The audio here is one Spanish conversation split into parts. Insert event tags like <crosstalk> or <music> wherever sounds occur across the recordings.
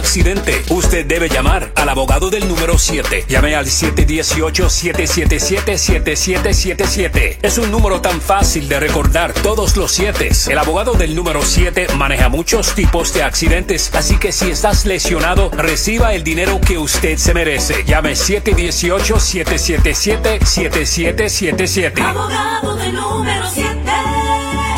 accidente, usted debe llamar al abogado del número 7. Llame al 718-777-7777. Es un número tan fácil de recordar todos los 7. El abogado del número 7 maneja muchos tipos de accidentes, así que si estás lesionado, reciba el dinero que usted se merece. Llame 718-777-7777. Abogado del número 7.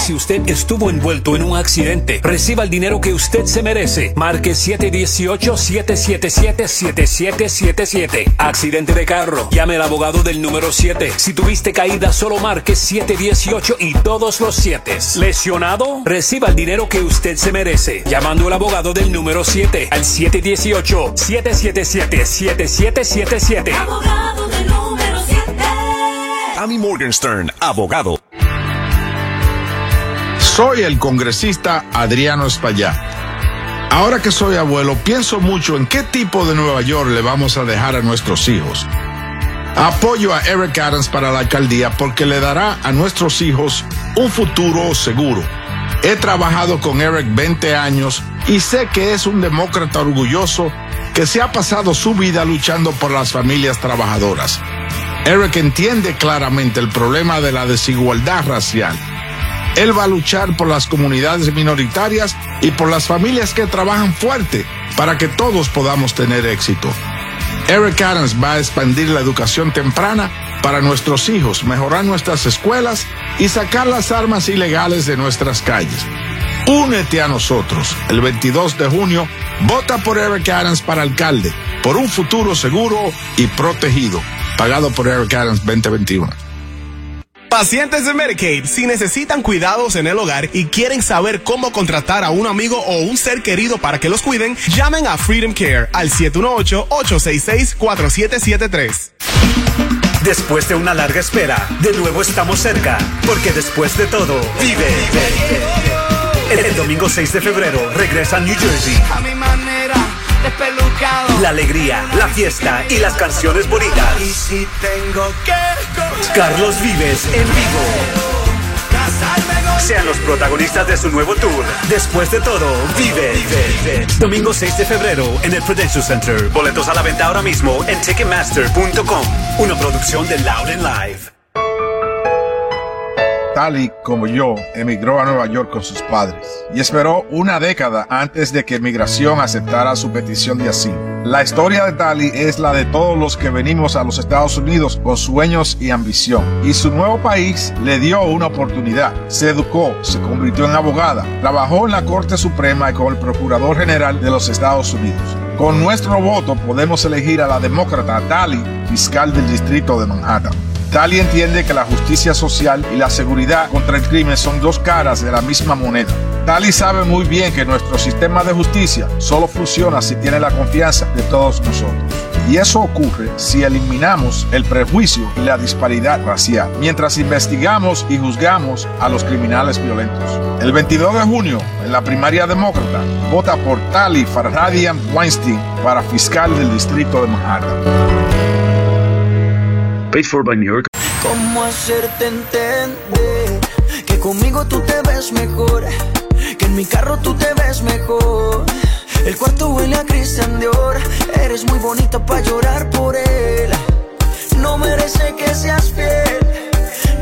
Si usted estuvo envuelto en un accidente, reciba el dinero que usted se merece. Marque 718-777-7777. Accidente de carro. Llame al abogado del número 7. Si tuviste caída, solo marque 718 y todos los 7. Lesionado, reciba el dinero que usted se merece. Llamando al abogado del número 7 al 718-777-7777. Abogado del número 7. Amy Morgenstern, abogado. Soy el congresista Adriano Espaillá. Ahora que soy abuelo, pienso mucho en qué tipo de Nueva York le vamos a dejar a nuestros hijos. Apoyo a Eric Adams para la alcaldía porque le dará a nuestros hijos un futuro seguro. He trabajado con Eric 20 años y sé que es un demócrata orgulloso que se ha pasado su vida luchando por las familias trabajadoras. Eric entiende claramente el problema de la desigualdad racial. Él va a luchar por las comunidades minoritarias y por las familias que trabajan fuerte para que todos podamos tener éxito. Eric Adams va a expandir la educación temprana para nuestros hijos, mejorar nuestras escuelas y sacar las armas ilegales de nuestras calles. Únete a nosotros. El 22 de junio, vota por Eric Adams para alcalde, por un futuro seguro y protegido. Pagado por Eric Adams 2021. Pacientes de Medicaid, si necesitan cuidados en el hogar y quieren saber cómo contratar a un amigo o un ser querido para que los cuiden, llamen a Freedom Care al 718-866-4773. Después de una larga espera, de nuevo estamos cerca, porque después de todo, vive. El domingo 6 de febrero regresa a New Jersey. Despelucado. La alegría, la fiesta y las canciones bonitas. Y si tengo que coger, Carlos Vives en vivo. Sean los protagonistas de su nuevo tour. Después de todo, vive. Domingo 6 de febrero en el Prudential Center. Boletos a la venta ahora mismo en Ticketmaster.com. Una producción de Loud and Live. Tali, como yo, emigró a Nueva York con sus padres y esperó una década antes de que migración aceptara su petición de asilo. La historia de Tali es la de todos los que venimos a los Estados Unidos con sueños y ambición. Y su nuevo país le dio una oportunidad. Se educó, se convirtió en abogada, trabajó en la Corte Suprema y con el Procurador General de los Estados Unidos. Con nuestro voto podemos elegir a la demócrata Tali, fiscal del Distrito de Manhattan. Tali entiende que la justicia social y la seguridad contra el crimen son dos caras de la misma moneda. Tali sabe muy bien que nuestro sistema de justicia solo funciona si tiene la confianza de todos nosotros. Y eso ocurre si eliminamos el prejuicio y la disparidad racial, mientras investigamos y juzgamos a los criminales violentos. El 22 de junio, en la primaria demócrata, vota por Tali Farhadian Weinstein para fiscal del distrito de Manhattan. Paid for by New York. ¿Cómo hacerte entender que conmigo tú te ves mejor? Que en mi carro tú te ves mejor. El cuarto huele a Christian Dior. Eres muy bonita para llorar por él. No merece que seas fiel,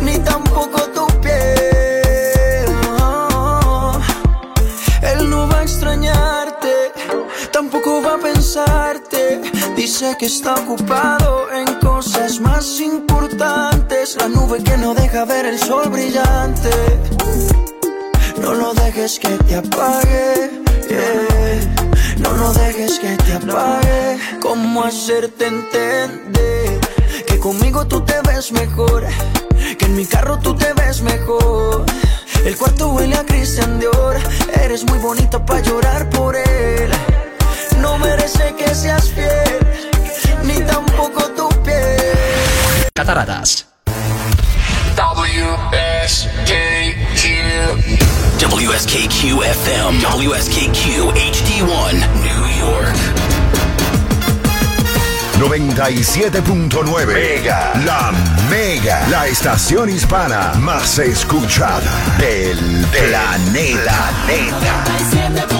ni tampoco tu piel. A pensarte. Dice que está ocupado en cosas más importantes. La nube que no deja ver el sol brillante. No lo dejes que te apague. yeah. No lo dejes que te apague. ¿Cómo hacerte entender que conmigo tú te ves mejor? Que en mi carro tú te ves mejor. El cuarto huele a Christian Dior. Eres muy bonita para llorar por él. No merece que seas fiel, ni tampoco tu piel. Cataratas. WSKQ FM, WSKQ HD1, New York. 97.9 Mega, la Mega, la estación hispana más escuchada del planeta. planeta.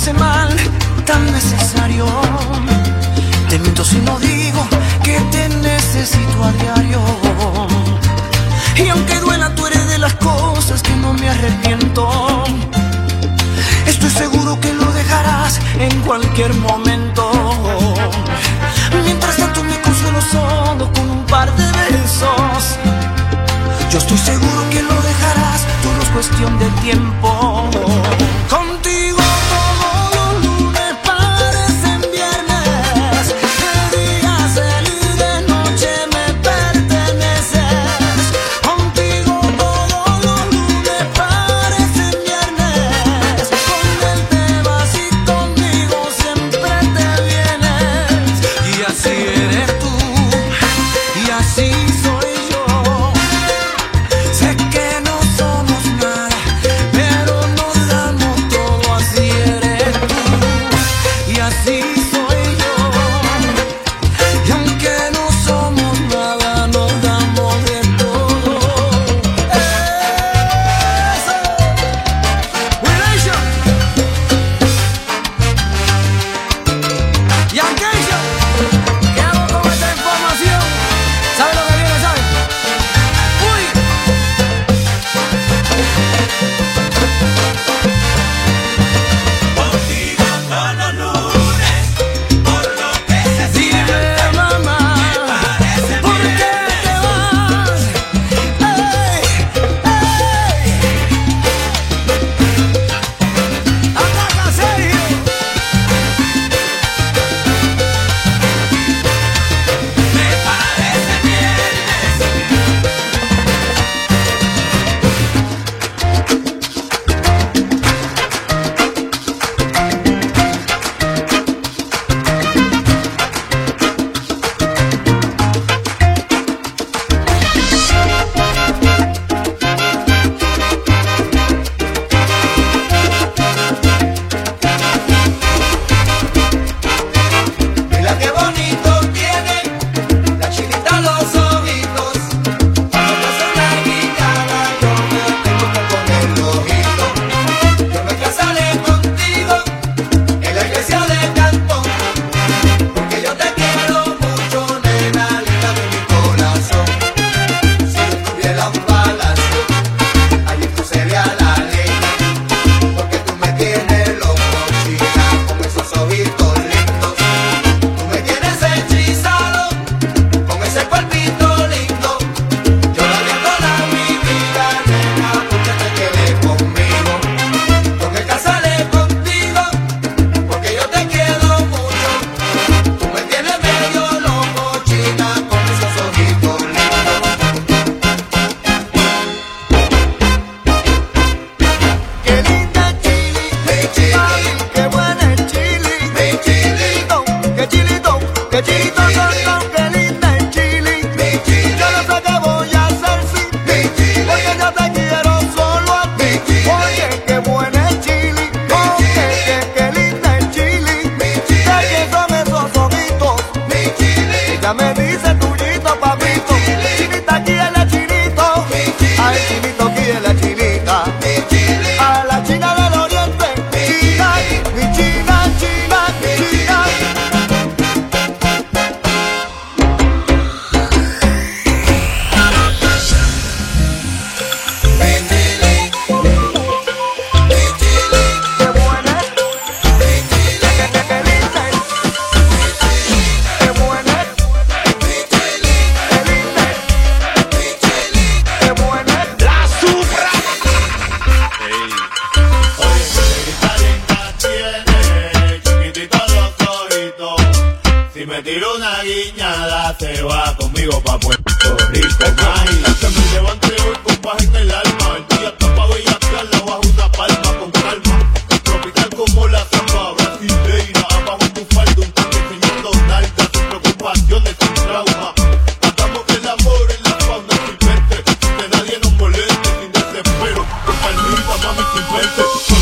hace mal, tan necesario. Te miento si no digo que te necesito a diario. Y aunque duela, tú eres de las cosas que no me arrepiento. Estoy seguro que lo dejarás en cualquier momento. Mientras tanto me consuelo solo con un par de besos. Yo estoy seguro que lo dejarás, todo es cuestión de tiempo. Unbelievable, I'm invented.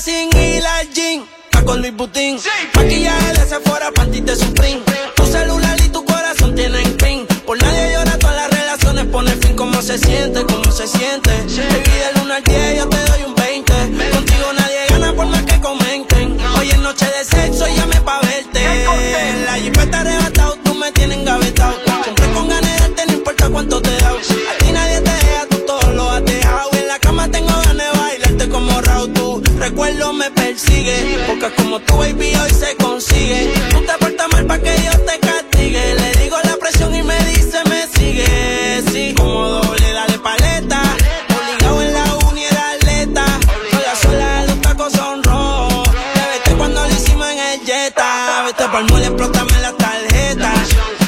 sin ir al gym. Pa' con Luis Butín. Sí. Maquillaje de Sephora, panty de Supreme. Tu celular y tu corazón tienen pin. Por nadie llora, todas las relaciones pone fin. ¿Cómo se siente? ¿Cómo se siente? Te pide el 1 al 10, yo te persigue. Porque como tu baby hoy se consigue. Tú te portas mal para que yo te castigue. Le digo la presión y me dice me sigue. Sí, como doble, dale paleta. Obligado en la uni era atleta. Sola sola, los tacos son rojos. Te vete cuando lo hicimos en el Jetta. Vete pa'l mole, explótame la tarjeta.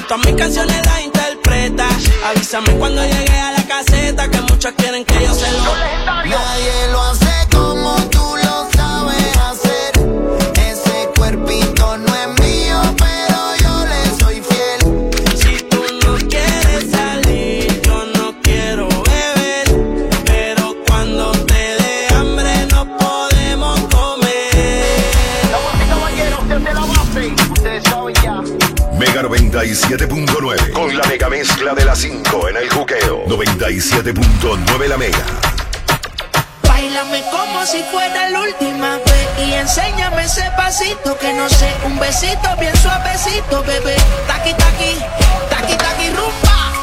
Todas mis canciones las interpreta. Avísame cuando llegue a de las 5 en el juqueo. 97.9 la mega. Bailame como si fuera la última vez y enséñame ese pasito que no sé, un besito bien suavecito, bebé. Taqui taqui, taqui taqui rumba.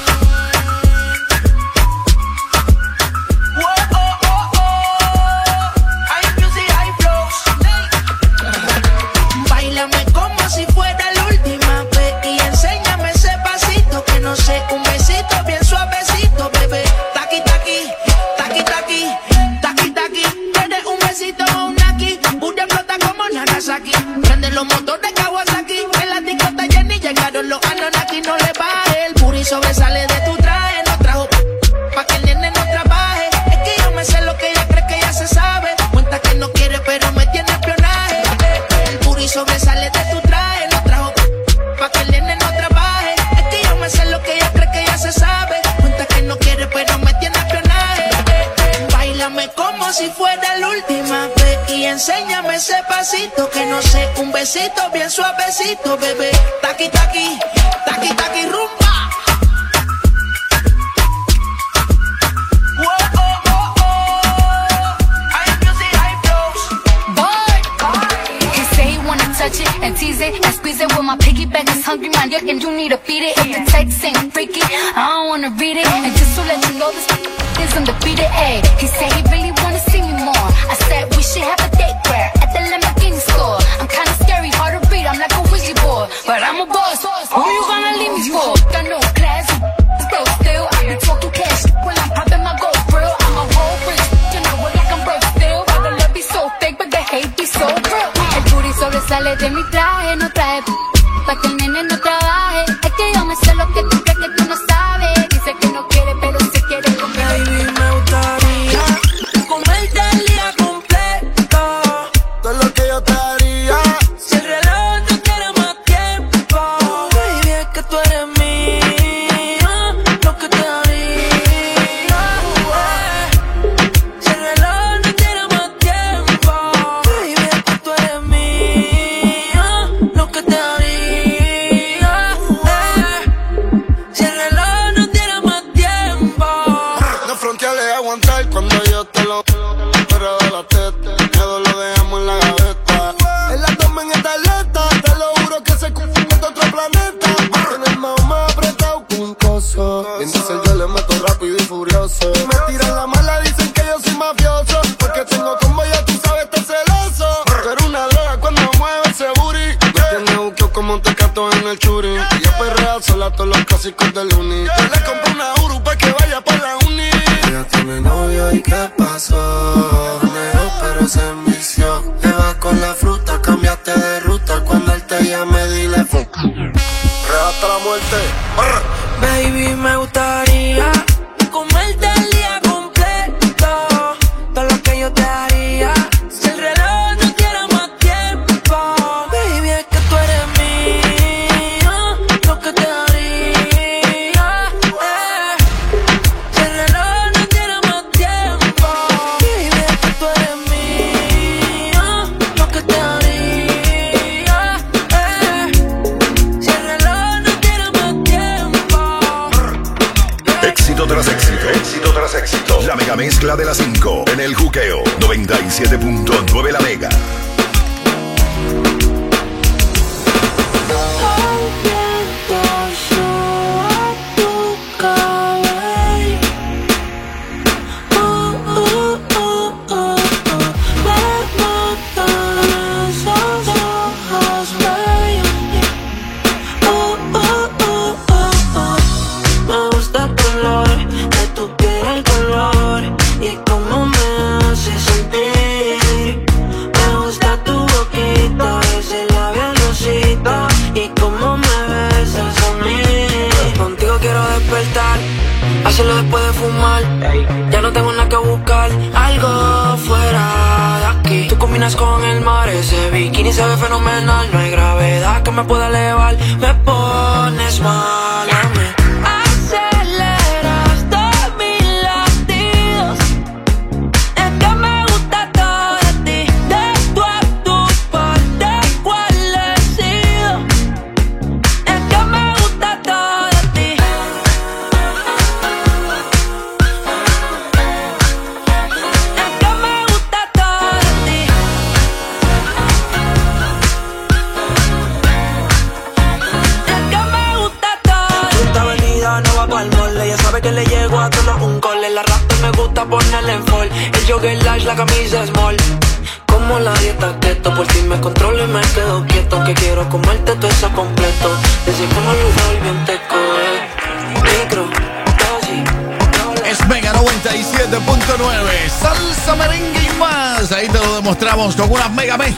bien suavecito, bebé. Taqui, taqui.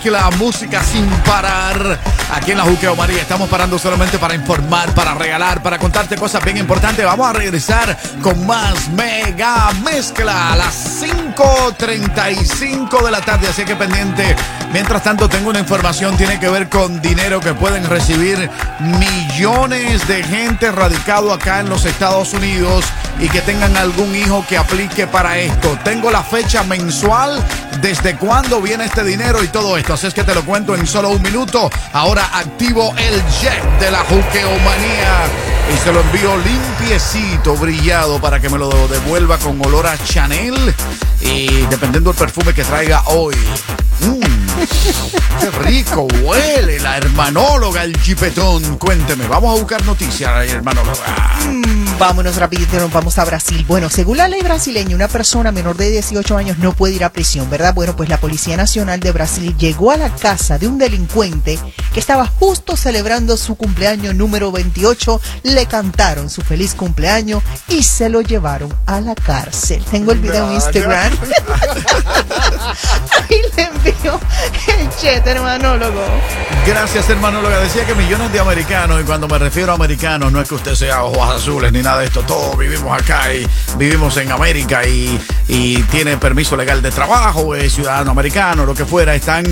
Mezcla, música sin parar. Aquí en la Juqueo María estamos parando solamente para informar, para regalar, para contarte cosas bien importantes. Vamos a regresar con más mega mezcla a las 5.35 de la tarde, así que pendiente. Mientras tanto, tengo una información, tiene que ver con dinero que pueden recibir millones de gente radicado acá en los Estados Unidos y que tengan algún hijo que aplique para esto. Tengo la fecha mensual, desde cuándo viene este dinero y todo esto. Así es que te lo cuento en solo un minuto. Ahora activo el jet de la juqueomanía y se lo envío limpiecito, brillado, para que me lo devuelva con olor a Chanel y dependiendo del perfume que traiga hoy. Mm, ¡Qué rico huele la hermanóloga, el chipetón! Cuénteme, vamos a buscar noticias, hermanóloga. Mm, vámonos rapidito, nos vamos a Brasil. Bueno, según la ley brasileña, una persona menor de 18 años no puede ir a prisión, ¿verdad? Bueno, pues la Policía Nacional de Brasil llegó a la casa de un delincuente que estaba justo celebrando su cumpleaños número 28, le cantaron su feliz cumpleaños y se lo llevaron a la cárcel. Tengo el video en Instagram. <laughs> Ahí le envío <laughs> el chet, hermanólogo. Gracias, hermanóloga. Decía que millones de americanos, y cuando me refiero a americanos, no es que usted sea ojos azules ni nada de esto. Todos vivimos acá y vivimos en América y, y tiene permiso legal de trabajo, es ciudadano americano, lo que fuera. Están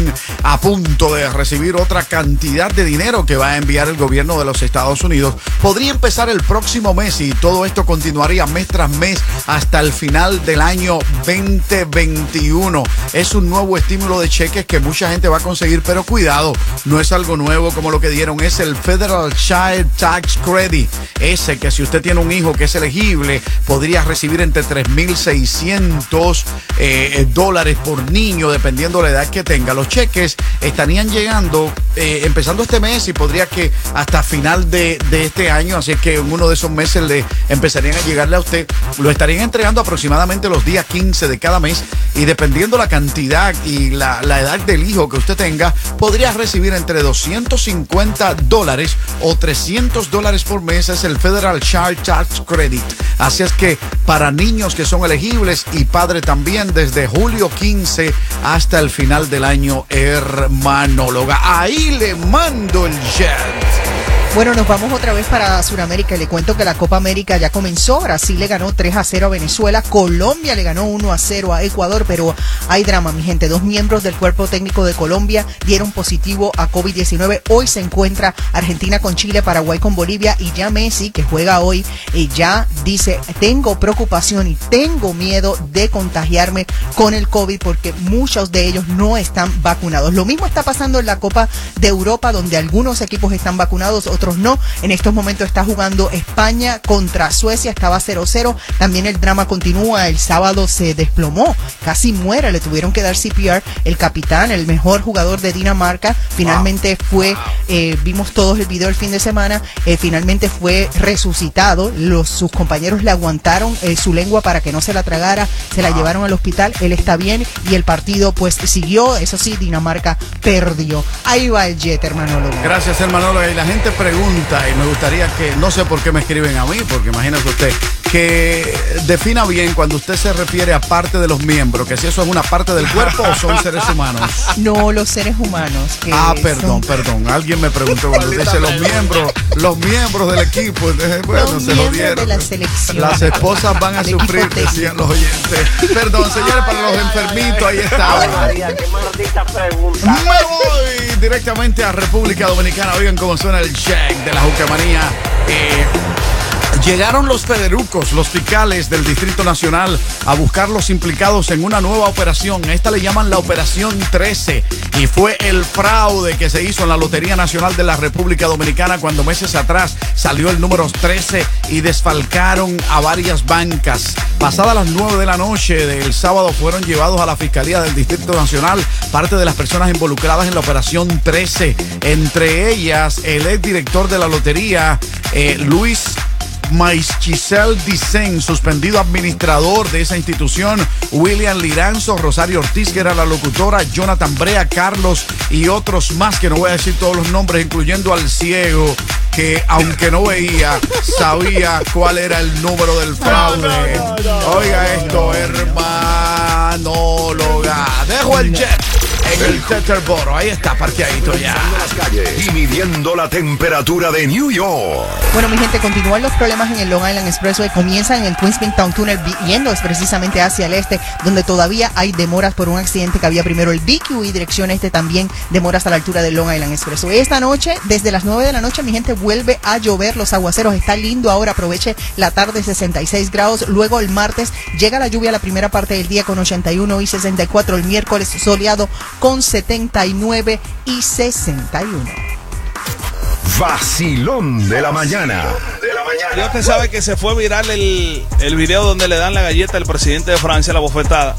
a punto de recibir otra cantidad de dinero que va a enviar el gobierno de los Estados Unidos. Podría empezar el próximo mes y todo esto continuaría mes tras mes hasta el final del año 2021. es un nuevo estímulo de cheques que mucha gente va a conseguir, pero cuidado, no es algo nuevo como lo que dieron, es el Federal Child Tax Credit, ese que si usted tiene un hijo que es elegible, podría recibir entre 3.600 eh, dólares por niño, dependiendo la edad que tenga. Los cheques estarían llegando eh, empezando este mes y podría que hasta final de, este año, así es que en uno de esos meses le empezarían a llegarle a usted. Lo estarían entregando aproximadamente los días 15 de cada mes y dependiendo la cantidad y la, la edad del hijo que usted tenga, podría recibir entre 250 dólares o 300 dólares por mes. Es el Federal Child Tax Credit. Así es que para niños que son elegibles y padre también desde julio 15 hasta el final del año, hermanóloga. Ahí le mando el jet. Bueno, nos vamos otra vez para Sudamérica y le cuento que la Copa América ya comenzó. Brasil le ganó 3 a 0 a Venezuela, Colombia le ganó 1 a 0 a Ecuador, pero hay drama, mi gente. Dos miembros del cuerpo técnico de Colombia dieron positivo a COVID-19. Hoy se encuentra Argentina con Chile, Paraguay con Bolivia y ya Messi, que juega hoy, y ya dice, tengo preocupación y tengo miedo de contagiarme con el COVID porque muchos de ellos no están vacunados. Lo mismo está pasando en la Copa de Europa, donde algunos equipos están vacunados, otros no. En estos momentos está jugando España contra Suecia, estaba 0-0. También el drama continúa. El sábado se desplomó, casi muere. Le tuvieron que dar CPR. El capitán, el mejor jugador de Dinamarca, finalmente fue, eh, vimos todos el video el fin de semana, eh, finalmente fue resucitado. Los, sus compañeros le aguantaron eh, su lengua para que no se la tragara, se la llevaron al hospital. Él está bien y el partido pues siguió. Eso sí, Dinamarca perdió. Ahí va el jet, hermanólogo. Gracias, hermanóloga. Y la gente pregunta, y me gustaría que, no sé por qué me escriben a mí, porque imagínese usted, que defina bien cuando usted se refiere a parte de los miembros, que si eso es una parte del cuerpo o son seres humanos. <laughs> No, los seres humanos. que Ah, perdón, son- perdón. Alguien me preguntó cuando dice los miembros, los miembros del equipo. Entonces, Bueno, Los se de la selección. Las esposas van a El sufrir, decían los oyentes. Perdón, señores, para los enfermitos, ahí está. Me voy directamente a República Dominicana. Oigan cómo suena el de la Jucamanía. Eh, Llegaron los federucos, los fiscales del Distrito Nacional, a buscar los implicados en una nueva operación. Esta le llaman la Operación 13 y fue el fraude que se hizo en la Lotería Nacional de la República Dominicana cuando meses atrás salió el número 13 y desfalcaron a varias bancas. Pasadas las 9 de la noche del sábado fueron llevados a la Fiscalía del Distrito Nacional parte de las personas involucradas en la Operación 13, entre ellas el exdirector de la Lotería, eh, Luis Maischisel Dicen, suspendido administrador de esa institución, William Liranzo, Rosario Ortiz, que era la locutora, Jonathan Brea, Carlos y otros más, que no voy a decir todos los nombres, incluyendo al ciego, que aunque no veía, sabía cuál era el número del fraude. Oiga esto, hermanóloga. Dejo el jet en el Teterboro. Ahí está, parqueadito ya. las calles y midiendo la temperatura de New York. Bueno, mi gente, continúan los problemas en el Long Island Expressway. Comienzan en el Queens Town Tunnel, yendo es precisamente hacia el este, donde todavía hay demoras por un accidente que había primero el BQ y dirección este también demoras a la altura del Long Island Expressway. Esta noche, desde las 9 de la noche, mi gente, vuelve a llover los aguaceros. Está lindo ahora, aproveche la tarde 66 grados. Luego el martes llega la lluvia la primera parte del día con 81 y 64. El miércoles soleado con 79 y 61. Vacilón de la mañana. Ya usted sabe que se fue viral el, el video donde le dan la galleta al presidente de Francia, la bofetada.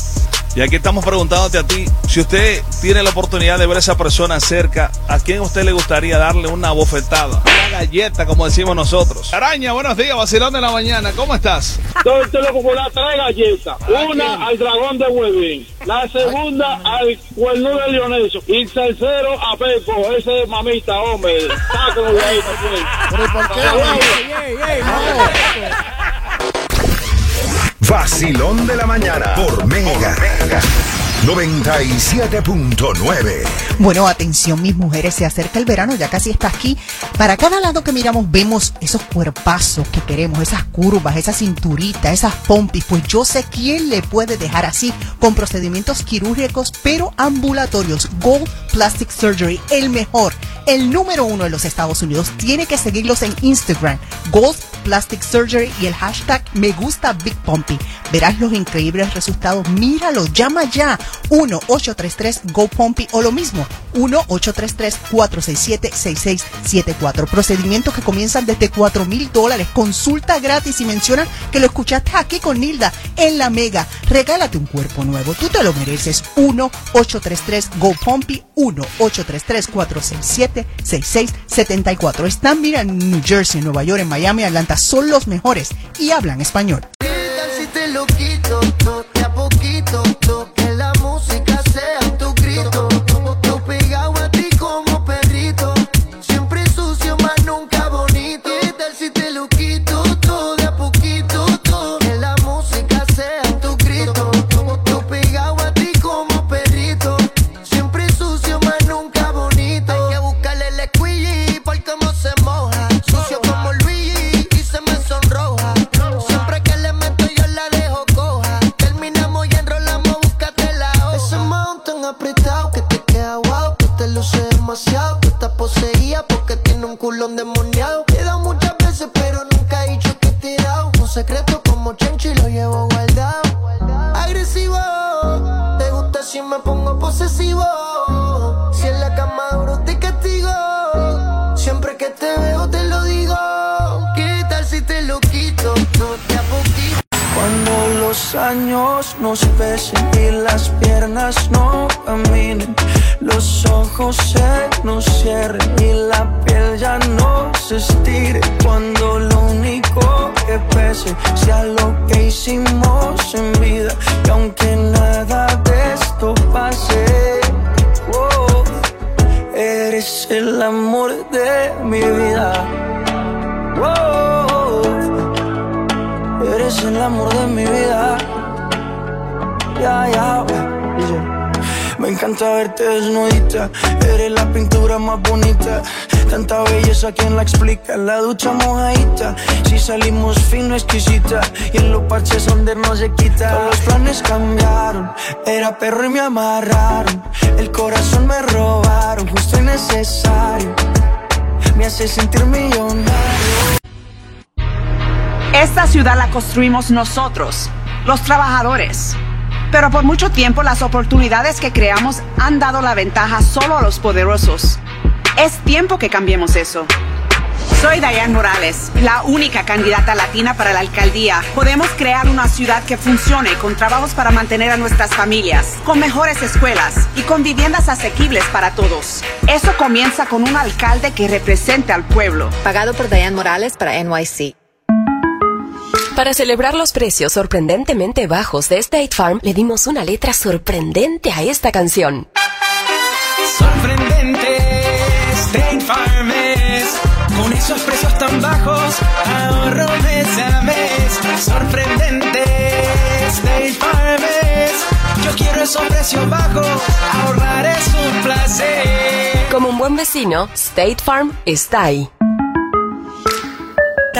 Y aquí estamos preguntándote a ti, si usted tiene la oportunidad de ver a esa persona cerca, ¿a quién a usted le gustaría darle una bofetada? Una galleta, como decimos nosotros. Araña, buenos días, vacilón de la mañana, ¿cómo estás? Todo el loco por las tres galletas. Una al dragón de Huevín. La segunda al cuerno de Leoneso. Y el tercero a Pepo. Ese es mamita, hombre. <laughs> Sácalo de ahí también. ¿Pero por qué? Vacilón de la mañana por Mega. 97.9. Bueno, atención mis mujeres, se acerca el verano, ya casi está aquí. Para cada lado que miramos vemos esos cuerpazos que queremos, esas curvas, esa cinturita, esas pompis. Pues yo sé quién le puede dejar así con procedimientos quirúrgicos pero ambulatorios. Gold Plastic Surgery, el mejor, el número uno de los Estados Unidos. Tiene que seguirlos en Instagram, Gold Plastic Surgery y el hashtag me gusta Big Pumpy. Verás los increíbles resultados. Míralo, llama ya 1-833-GO Pumpy o lo mismo 1-833-467-6674. Procedimientos que comienzan desde 4 mil dólares. Consulta gratis y menciona que lo escuchaste aquí con Nilda en la Mega. Regálate un cuerpo nuevo. Tú te lo mereces. 1-833-GO Pumpy 1-833-467-6674. Están, mira, en New Jersey, Nueva York, en Miami, Atlanta. Son los mejores y hablan español. ¿Qué tal si te lo quito? a poquito, to- de mi vida. Ya, ya, dice. Me encanta verte desnudita. Eres la pintura más bonita. Tanta belleza, ¿quién la explica? La ducha mojadita. Si salimos fino, exquisita. Y en los parches donde no se quita. Todos los planes cambiaron. Era perro y me amarraron. El corazón me robaron. Justo y necesario. Me hace sentir millonario. Esta ciudad la construimos nosotros, los trabajadores. Pero por mucho tiempo las oportunidades que creamos han dado la ventaja solo a los poderosos. Es tiempo que cambiemos eso. Soy Diane Morales, la única candidata latina para la alcaldía. Podemos crear una ciudad que funcione con trabajos para mantener a nuestras familias, con mejores escuelas y con viviendas asequibles para todos. Eso comienza con un alcalde que represente al pueblo. Pagado por Diane Morales para NYC. Para celebrar los precios sorprendentemente bajos de State Farm, le dimos una letra sorprendente a esta canción. Sorprendente, State Farm es. Con esos precios tan bajos, ahorro mes a mes. Sorprendente, State Farm es. Yo quiero esos precios bajos, ahorrar es un placer. Como un buen vecino, State Farm está ahí.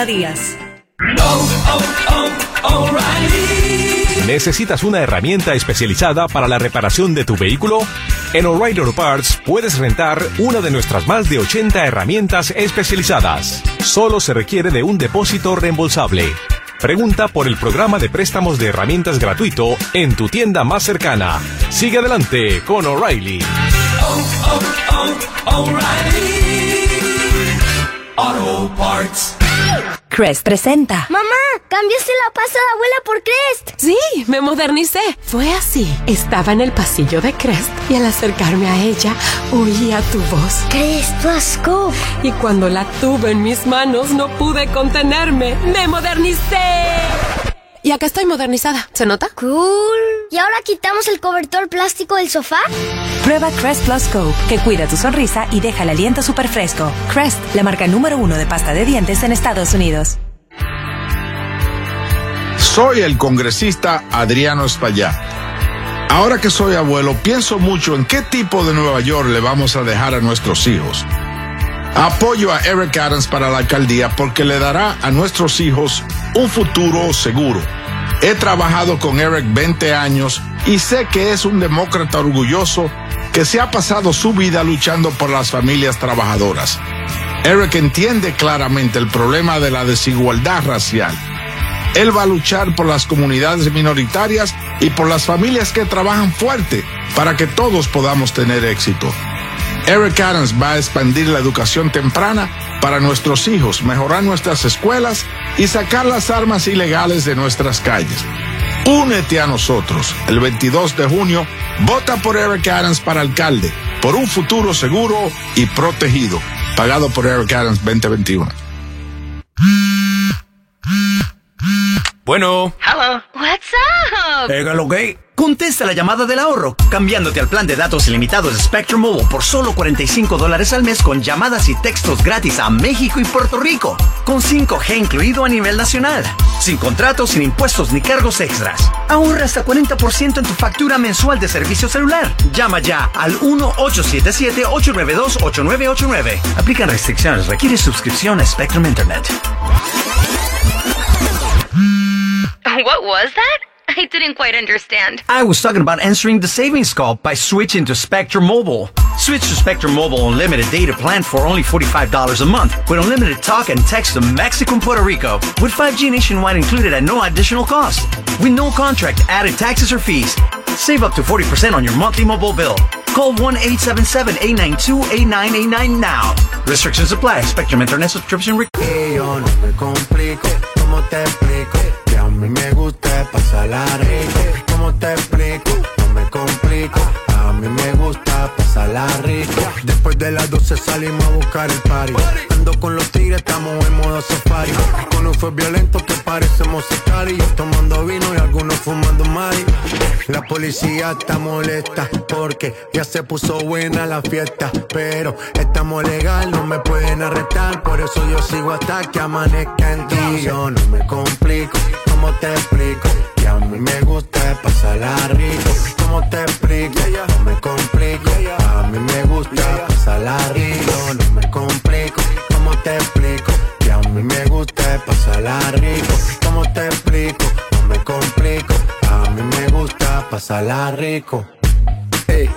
Díaz. ¿Necesitas una herramienta especializada para la reparación de tu vehículo? En O'Reilly Auto Parts puedes rentar una de nuestras más de 80 herramientas especializadas. Solo se requiere de un depósito reembolsable. Pregunta por el programa de préstamos de herramientas gratuito en tu tienda más cercana. Sigue adelante con O'Reilly. Auto Parts. Crest presenta. Mamá, cambiaste la pasta de abuela por Crest. Sí, me modernicé. Fue así. Estaba en el pasillo de Crest y al acercarme a ella oía tu voz. Crest Vasco. Y cuando la tuve en mis manos no pude contenerme. ¡Me modernicé! Y acá estoy modernizada. ¿Se nota? Cool. ¿Y ahora quitamos el cobertor plástico del sofá? Prueba Crest Plus Cope, que cuida tu sonrisa y deja el aliento súper fresco. Crest, la marca número uno de pasta de dientes en Estados Unidos. Soy el congresista Adriano Espaillá. Ahora que soy abuelo, pienso mucho en qué tipo de Nueva York le vamos a dejar a nuestros hijos. Apoyo a Eric Adams para la alcaldía porque le dará a nuestros hijos un futuro seguro. He trabajado con Eric 20 años y sé que es un demócrata orgulloso que se ha pasado su vida luchando por las familias trabajadoras. Eric entiende claramente el problema de la desigualdad racial. Él va a luchar por las comunidades minoritarias y por las familias que trabajan fuerte para que todos podamos tener éxito. Eric Adams va a expandir la educación temprana para nuestros hijos, mejorar nuestras escuelas y sacar las armas ilegales de nuestras calles. Únete a nosotros. El 22 de junio, vota por Eric Adams para alcalde, por un futuro seguro y protegido. Pagado por Eric Adams 2021. Bueno. Hello. What's up? Pégalo gay. Contesta la llamada del ahorro, cambiándote al plan de datos ilimitados de Spectrum Mobile por solo 45 dólares al mes con llamadas y textos gratis a México y Puerto Rico, con 5G incluido a nivel nacional, sin contratos, sin impuestos ni cargos extras. Ahorra hasta 40% en tu factura mensual de servicio celular. Llama ya al 1-877-892-8989. Aplican restricciones, requiere suscripción a Spectrum Internet. <laughs> What was that? I didn't quite understand. I was talking about answering the savings call by switching to Spectrum Mobile. Switch to Spectrum Mobile unlimited data plan for only $45 a month with unlimited talk and text to Mexico and Puerto Rico with 5G nationwide included at no additional cost. With no contract, added taxes or fees. Save up to 40% on your monthly mobile bill. Call 1-877-892-8989 now. Restrictions apply. Spectrum Internet subscription required. Mí me gusta pasarla rico. ¿Cómo te explico? No me complico, a mí me gusta pasarla rico. Después de las 12 salimos a buscar el party. Ando con los tigres, estamos en modo safari. Con un fue violento que parecemos y Yo tomando vino y algunos fumando mari. La policía está molesta porque ya se puso buena la fiesta. Pero estamos legal, no me pueden arrestar. Por eso yo sigo hasta que amanezca en ti. Yo no me complico, ¿cómo te explico? Que a mí me gusta pasarla rico. ¿Cómo te explico? No me complico, a mí me gusta pasarla rico. No me complico, ¿cómo te explico? Que a mí me gusta pasarla rico. ¿Cómo te explico? No me complico, a mí me gusta pasarla rico. Ey,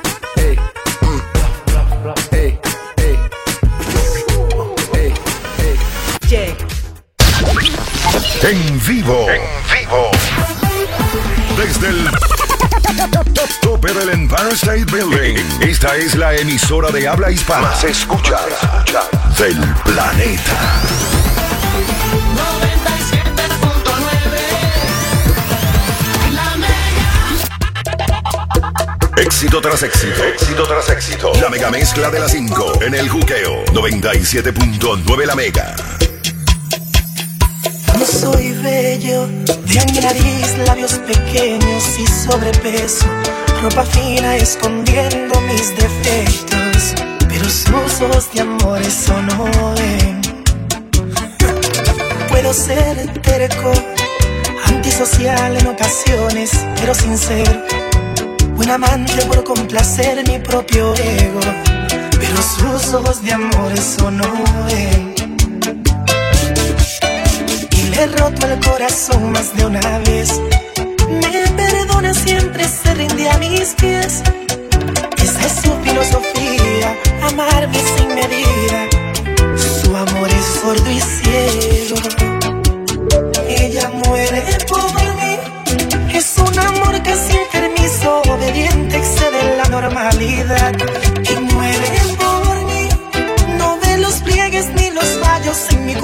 En vivo. En vivo. Desde el tope del Empire State Building. Esta es la emisora de habla hispana. Más escuchada del planeta. Éxito tras éxito. Éxito tras éxito. La mega mezcla de las 5 en el juqueo. 97.9 la mega. Soy bello, de mi nariz, labios pequeños y sobrepeso, ropa fina escondiendo mis defectos, pero sus ojos de amor eso no. Puedo ser terco, antisocial en ocasiones, pero sincero, buen amante por complacer mi propio ego, pero sus ojos de amor eso no. He roto el corazón más de una vez. Me perdona siempre, se rinde a mis pies. Esa es su filosofía, amarme sin medida. Su amor es sordo y ciego. Ella muere por mí. Es un amor que sin permiso, obediente, excede la normalidad.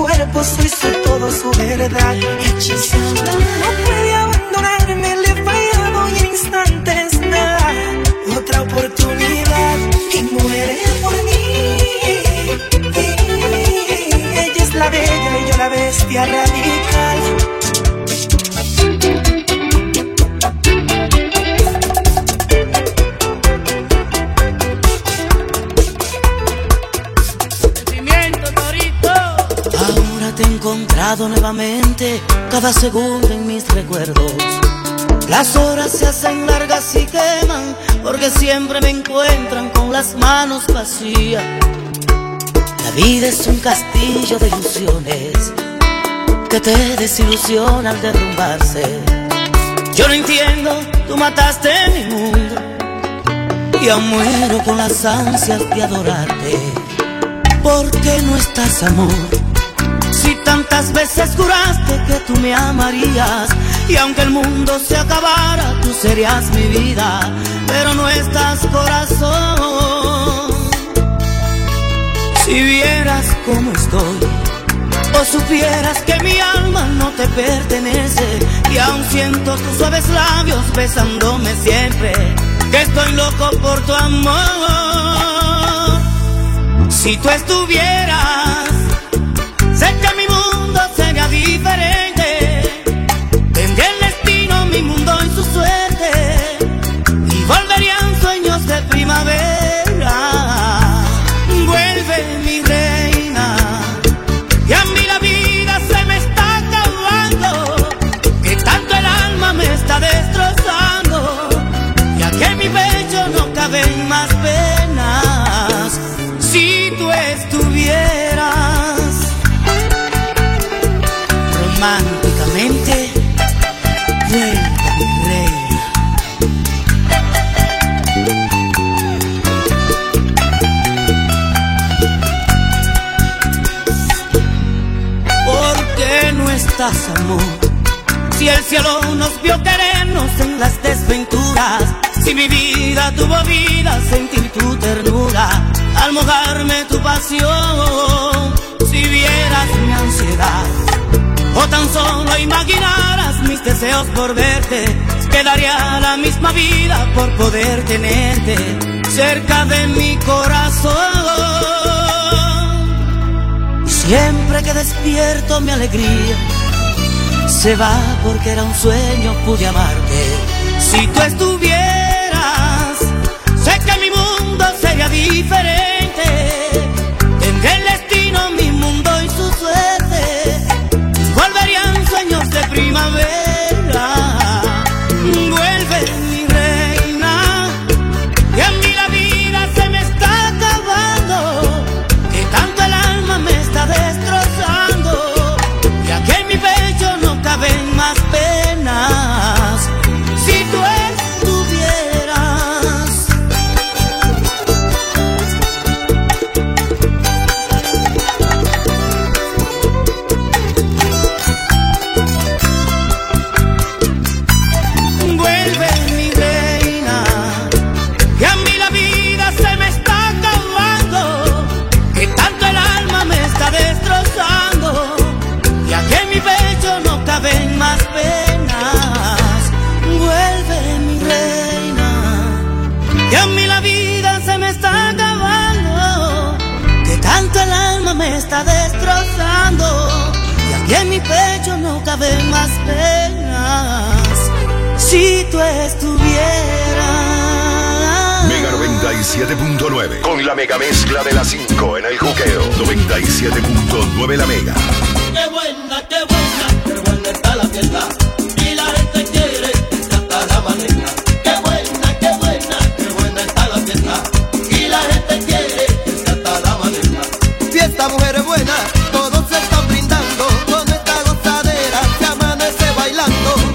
Cuerpo, soy su todo, su verdad. Hechizada, no puede abandonarme, le he fallado y en instantes me da otra oportunidad. Y muere por mí. Ella es la bella y yo la bestia radical. Nuevamente, cada segundo en mis recuerdos. Las horas se hacen largas y queman, porque siempre me encuentran con las manos vacías. La vida es un castillo de ilusiones que te desilusiona al derrumbarse. Yo no entiendo, tú mataste mi mundo. y aún muero con las ansias de adorarte. ¿Por qué no estás, amor? Si tantas veces juraste que tú me amarías y aunque el mundo se acabara, tú serías mi vida, pero no estás, corazón. Si vieras cómo estoy, o supieras que mi alma no te pertenece y aún siento tus suaves labios besándome siempre, que estoy loco por tu amor. Si tú estuvieras, Si el cielo nos vio querernos en las desventuras, si mi vida tuvo vida, sentir tu ternura, al mojarme tu pasión, si vieras mi ansiedad, o tan solo imaginaras mis deseos por verte, quedaría la misma vida por poder tenerte cerca de mi corazón. Siempre que despierto mi alegría se va porque era un sueño, pude amarte. Si tú estuvieras, sé que mi mundo sería diferente. Tendré el destino, mi mundo y su suerte. Volverían sueños de primavera. No caben más penas. Si tú estuvieras. Mega 97.9 con la mega mezcla de las 5 en el juqueo. 97.9 la mega. Qué buena, qué buena, qué buena está la fiesta. Y la gente quiere que hasta la mañana. Qué buena, qué buena, qué buena está la fiesta. Y la gente quiere que hasta la mañana. Fiesta, mujeres buenas, bailando.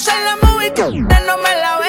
se la movie, no me la